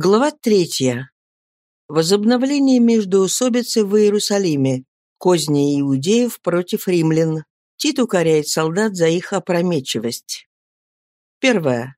Глава третья. Возобновление междоусобицы в Иерусалиме. Козни иудеев против римлян. Тит укоряет солдат за их опрометчивость. Первое.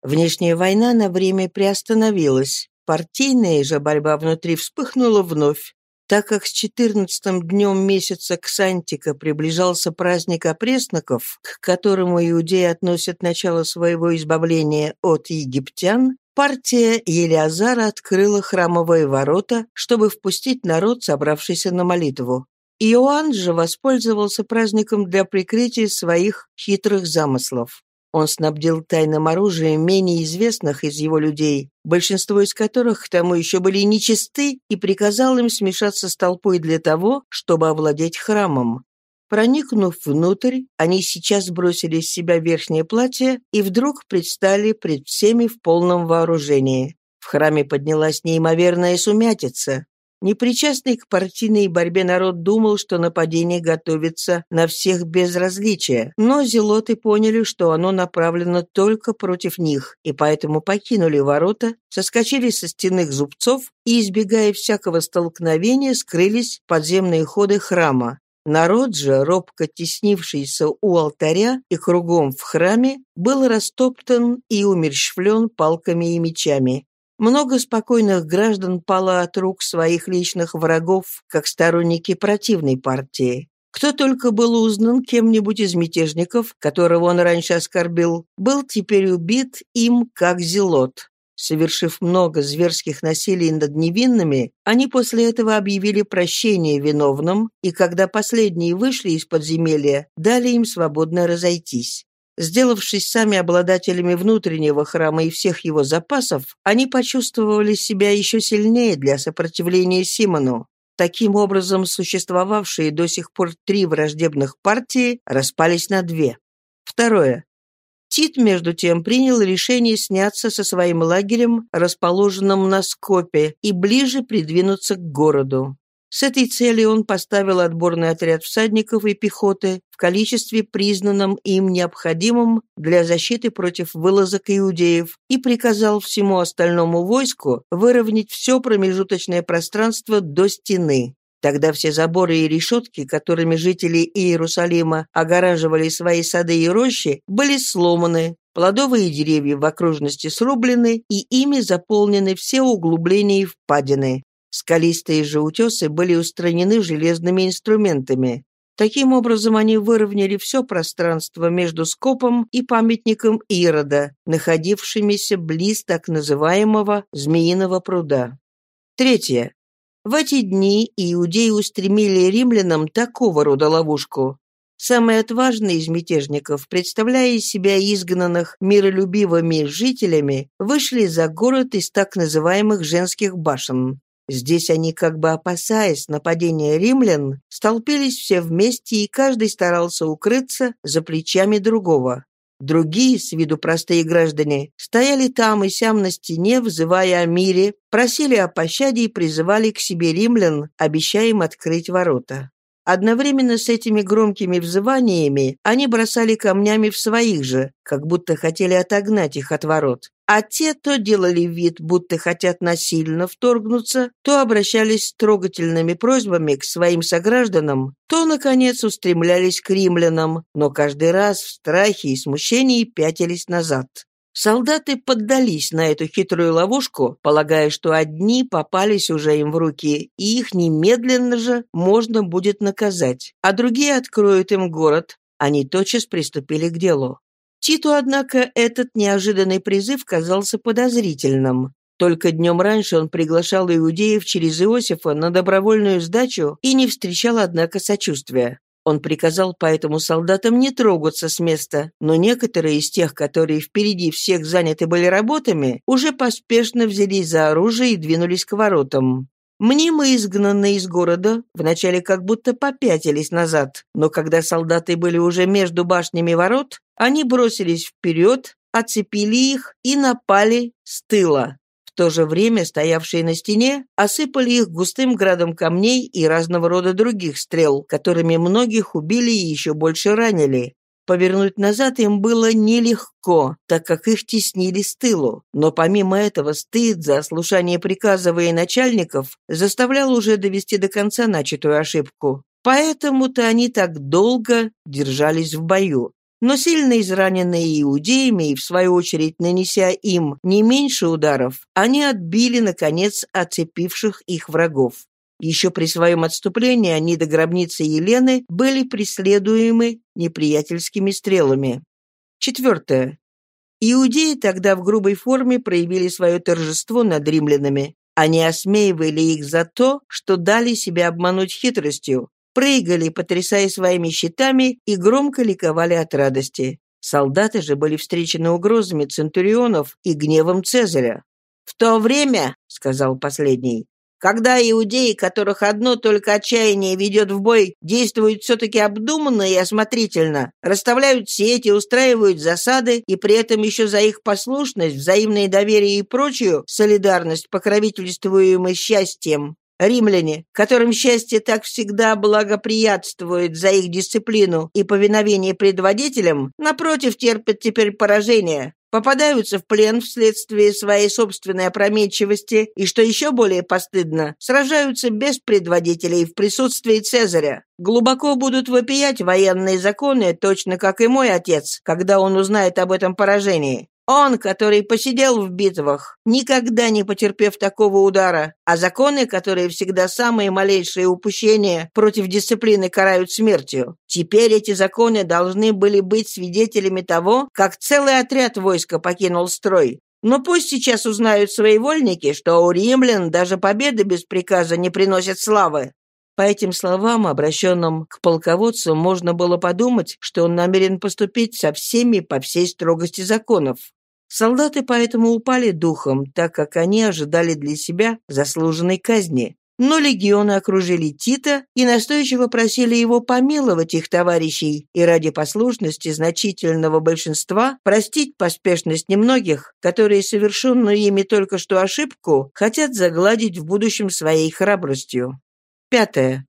Внешняя война на время приостановилась. Партийная же борьба внутри вспыхнула вновь. Так как с четырнадцатым днем месяца Ксантика приближался праздник опресноков, к которому иудеи относят начало своего избавления от египтян, партия Елиазара открыла храмовые ворота, чтобы впустить народ, собравшийся на молитву. Иоанн же воспользовался праздником для прикрытия своих хитрых замыслов. Он снабдил тайным оружием менее известных из его людей, большинство из которых к тому еще были нечисты, и приказал им смешаться с толпой для того, чтобы овладеть храмом. Проникнув внутрь, они сейчас сбросили с себя верхнее платье и вдруг предстали пред всеми в полном вооружении. В храме поднялась неимоверная сумятица. Непричастный к партийной борьбе народ думал, что нападение готовится на всех без различия, но зелоты поняли, что оно направлено только против них, и поэтому покинули ворота, соскочили со стенных зубцов и, избегая всякого столкновения, скрылись в подземные ходы храма. Народ же, робко теснившийся у алтаря и кругом в храме, был растоптан и умерщвлен палками и мечами. Много спокойных граждан пало от рук своих личных врагов, как сторонники противной партии. Кто только был узнан кем-нибудь из мятежников, которого он раньше оскорбил, был теперь убит им как зелот. Совершив много зверских насилий над невинными, они после этого объявили прощение виновным, и когда последние вышли из подземелья, дали им свободно разойтись. Сделавшись сами обладателями внутреннего храма и всех его запасов, они почувствовали себя еще сильнее для сопротивления Симону. Таким образом, существовавшие до сих пор три враждебных партии распались на две. Второе. Тит, между тем, принял решение сняться со своим лагерем, расположенным на Скопе, и ближе придвинуться к городу. С этой целью он поставил отборный отряд всадников и пехоты в количестве, признанном им необходимым для защиты против вылазок иудеев, и приказал всему остальному войску выровнять все промежуточное пространство до стены. Тогда все заборы и решетки, которыми жители Иерусалима огораживали свои сады и рощи, были сломаны, плодовые деревья в окружности срублены, и ими заполнены все углубления и впадины. Скалистые же утесы были устранены железными инструментами. Таким образом, они выровняли все пространство между скопом и памятником Ирода, находившимися близ так называемого «Змеиного пруда». Третье. В эти дни иудеи устремили римлянам такого рода ловушку. Самые отважные из мятежников, представляя себя изгнанных миролюбивыми жителями, вышли за город из так называемых женских башен. Здесь они, как бы опасаясь нападения римлян, столпились все вместе, и каждый старался укрыться за плечами другого. Другие, с виду простые граждане, стояли там и сям на стене, взывая о мире, просили о пощаде и призывали к себе римлян, обещая им открыть ворота. Одновременно с этими громкими взываниями они бросали камнями в своих же, как будто хотели отогнать их от ворот. А те то делали вид, будто хотят насильно вторгнуться, то обращались с трогательными просьбами к своим согражданам, то, наконец, устремлялись к римлянам, но каждый раз в страхе и смущении пятились назад. Солдаты поддались на эту хитрую ловушку, полагая, что одни попались уже им в руки, и их немедленно же можно будет наказать, а другие откроют им город. Они тотчас приступили к делу. Титу, однако, этот неожиданный призыв казался подозрительным. Только днем раньше он приглашал иудеев через Иосифа на добровольную сдачу и не встречал, однако, сочувствия. Он приказал поэтому солдатам не трогаться с места, но некоторые из тех, которые впереди всех заняты были работами, уже поспешно взялись за оружие и двинулись к воротам. Мнимо изгнанные из города вначале как будто попятились назад, но когда солдаты были уже между башнями ворот, они бросились вперед, оцепили их и напали с тыла то же время стоявшие на стене осыпали их густым градом камней и разного рода других стрел, которыми многих убили и еще больше ранили. Повернуть назад им было нелегко, так как их теснили с тылу. Но помимо этого стыд за слушание приказа военачальников заставлял уже довести до конца начатую ошибку. Поэтому-то они так долго держались в бою. Но сильно израненные иудеями и, в свою очередь, нанеся им не меньше ударов, они отбили, наконец, оцепивших их врагов. Еще при своем отступлении они до гробницы Елены были преследуемы неприятельскими стрелами. Четвертое. Иудеи тогда в грубой форме проявили свое торжество над римлянами. Они осмеивали их за то, что дали себя обмануть хитростью, прыгали, потрясая своими щитами, и громко ликовали от радости. Солдаты же были встречены угрозами центурионов и гневом Цезаря. «В то время, — сказал последний, когда иудеи, которых одно только отчаяние ведет в бой, действуют все-таки обдуманно и осмотрительно, расставляют сети, устраивают засады, и при этом еще за их послушность, взаимное доверие и прочую солидарность, покровительствуемой счастьем, Римляне, которым счастье так всегда благоприятствует за их дисциплину и повиновение предводителям, напротив, терпят теперь поражение, попадаются в плен вследствие своей собственной опрометчивости и, что еще более постыдно, сражаются без предводителей в присутствии Цезаря. Глубоко будут вопиять военные законы, точно как и мой отец, когда он узнает об этом поражении. Он, который посидел в битвах, никогда не потерпев такого удара, а законы, которые всегда самые малейшие упущения против дисциплины карают смертью. Теперь эти законы должны были быть свидетелями того, как целый отряд войска покинул строй. Но пусть сейчас узнают свои вольники, что у римлян даже победы без приказа не приносят славы. По этим словам, обращенным к полководцу, можно было подумать, что он намерен поступить со всеми по всей строгости законов. Солдаты поэтому упали духом, так как они ожидали для себя заслуженной казни. Но легионы окружили Тита и настойчиво просили его помиловать их товарищей и ради послушности значительного большинства простить поспешность немногих, которые совершенную ими только что ошибку хотят загладить в будущем своей храбростью. Пятое.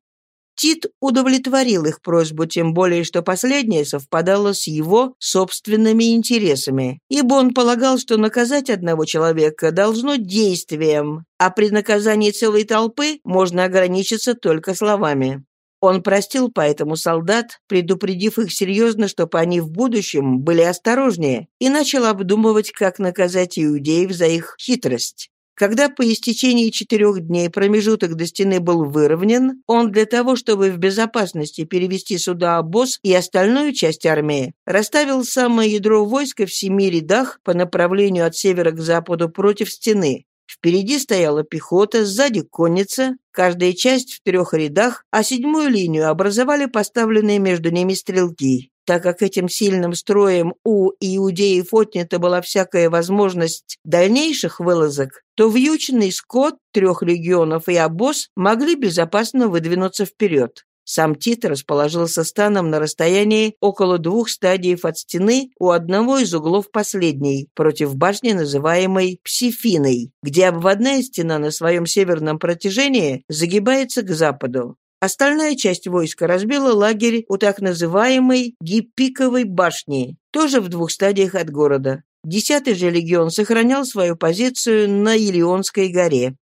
Тит удовлетворил их просьбу, тем более, что последняя совпадала с его собственными интересами, ибо он полагал, что наказать одного человека должно действием, а при наказании целой толпы можно ограничиться только словами. Он простил поэтому солдат, предупредив их серьезно, чтобы они в будущем были осторожнее, и начал обдумывать, как наказать иудеев за их хитрость. Когда по истечении четырех дней промежуток до стены был выровнен, он для того, чтобы в безопасности перевести сюда обоз и остальную часть армии, расставил самое ядро войска в семи рядах по направлению от севера к западу против стены. Впереди стояла пехота, сзади конница, каждая часть в трех рядах, а седьмую линию образовали поставленные между ними стрелки. Так как этим сильным строем у иудеев отнята была всякая возможность дальнейших вылазок, то вьючный скот трех легионов и обоз могли безопасно выдвинуться вперед. Сам Тит расположился станом на расстоянии около двух стадиев от стены у одного из углов последней, против башни, называемой Псифиной, где обводная стена на своем северном протяжении загибается к западу. Остальная часть войска разбила лагерь у так называемой Гиппиковой башни, тоже в двух стадиях от города. Десятый же легион сохранял свою позицию на Илионской горе.